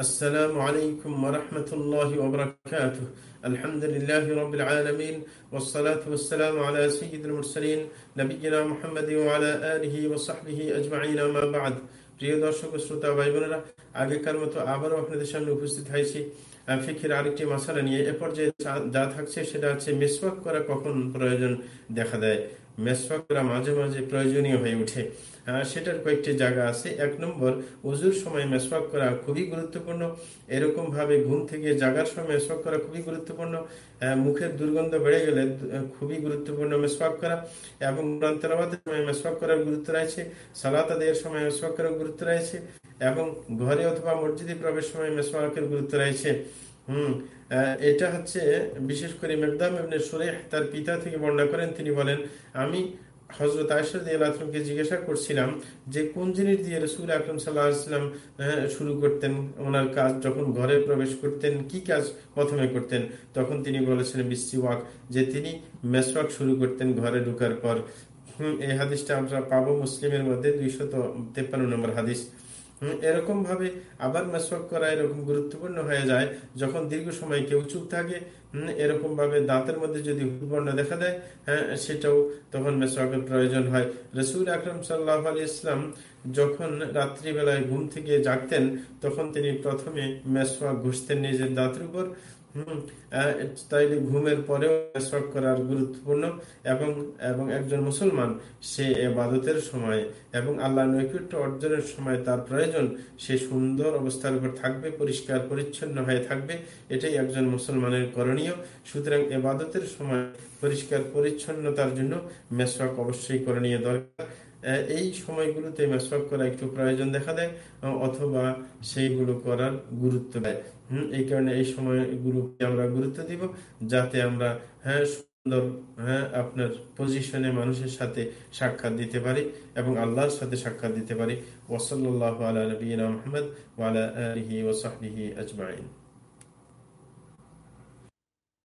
السلام عليكم ورحمة الله وبركاته الحمد لله رب العالمين والصلاة والسلام على سيد المرسلين نبينا محمد وعلى آله وصحبه أجمعين ما بعد প্রিয় দর্শক শ্রোতা ভাই বোনেরা আগেকার মতো আবারও আপনাদের সামনে উপস্থিত হয়েছি ফিকির আরেকটি মশালা নিয়ে এ পর্যায়ে যা থাকছে সেটা হচ্ছে মেসওয়াক করা কখন প্রয়োজন দেখা দেয় মেসওয়াক করা মাঝে মাঝে প্রয়োজনীয় হয়ে ওঠে। সেটার কয়েকটি জায়গা আছে। এক নম্বর উজুর সময় মেসওয়াক করা খুবই গুরুত্বপূর্ণ। এরকম ভাবে ঘুম থেকে জাগার সময় মেসওয়াক করা খুবই গুরুত্বপূর্ণ। মুখের দুর্গন্ধ বেড়ে গেলে খুবই গুরুত্বপূর্ণ মেসওয়াক করা এবং গ্রন্থরাবাদের সময় মেসওয়াক করার গুরুত্ব রয়েছে। সালাত আদের সময় মেসওয়াক করার গুরুত্ব রয়েছে। এবং ঘরে অথবা মসজিদে প্রবেশ সময় মেসওয়াকের গুরুত্ব রয়েছে। এটা হচ্ছে বিশেষ করে মেকদাম সুরেহ তার পিতা থেকে বর্ণনা করেন, তিনি বলেন, আমি হজরত আয়সাদকে জিজ্ঞাসা করছিলাম যে কোন জিনিস দিয়ে রসুল আকরম সাল্লাহাম শুরু করতেন, ওনার কাজ যখন ঘরে প্রবেশ করতেন, কি কাজ প্রথমে করতেন? তখন তিনি বলেছেন ওয়াক যে তিনি মেসওয়াক শুরু করতেন ঘরে ঢুকার পর। এই হাদিসটা আমরা পাবো মুসলিমের মধ্যে দুইশত তেপ্পান্ন নম্বর হাদিস। এরকম ভাবে আবার মেসওয়াক করা এরকম গুরুত্বপূর্ণ হয়ে যায় যখন দীর্ঘ সময় কেউ চুপ থাকে। এরকম ভাবে দাঁতের মধ্যে যদি হুবর্ণ দেখা দেয় হ্যাঁ সেটাও তখন মেসওয়াকের প্রয়োজন হয়। রসুল আকরম সাল্লাহ আলী ইসলাম যখন রাত্রিবেলায় ঘুম থেকে জাগতেন, তখন তিনি প্রথমে মেসওয়াক ঘুষতেন নিজের দাঁতের উপর। তাইলে ঘুমের পরেও মেসওয়াক করার গুরুত্বপূর্ণ এবং এবং একজন মুসলমান, সে এবাদতের সময় এবং আল্লাহ নৈকট্য অর্জনের সময় তার প্রয়োজন। সে সুন্দর অবস্থার উপর থাকবে, পরিষ্কার, পরিচ্ছন্ন হয়ে থাকবে। এটাই একজন মুসলমানের করণীয়। সুতরাং এবাদতের সময় পরিষ্কার, পরিচ্ছন্নতার জন্য মেসওয়াক অবশ্যই করণীয় দরকার। এই সময়গুলোতে মেসওয়াক করা একটু প্রয়োজন দেখা দেয় অথবা সেইগুলো করার গুরুত্ব দেয়। হম, এই কারণে এই সময়গুলোকে আমরা গুরুত্ব দিব যাতে আমরা হ্যাঁ সুন্দর হ্যাঁ আপনার পজিশনে মানুষের সাথে সাক্ষাৎ দিতে পারি এবং আল্লাহর সাথে সাক্ষাৎ দিতে পারি। ওসল্লাহ আলা নবীনা মোহাম্মদ ওয়ালা আলহি ওসাহি আজমাইন।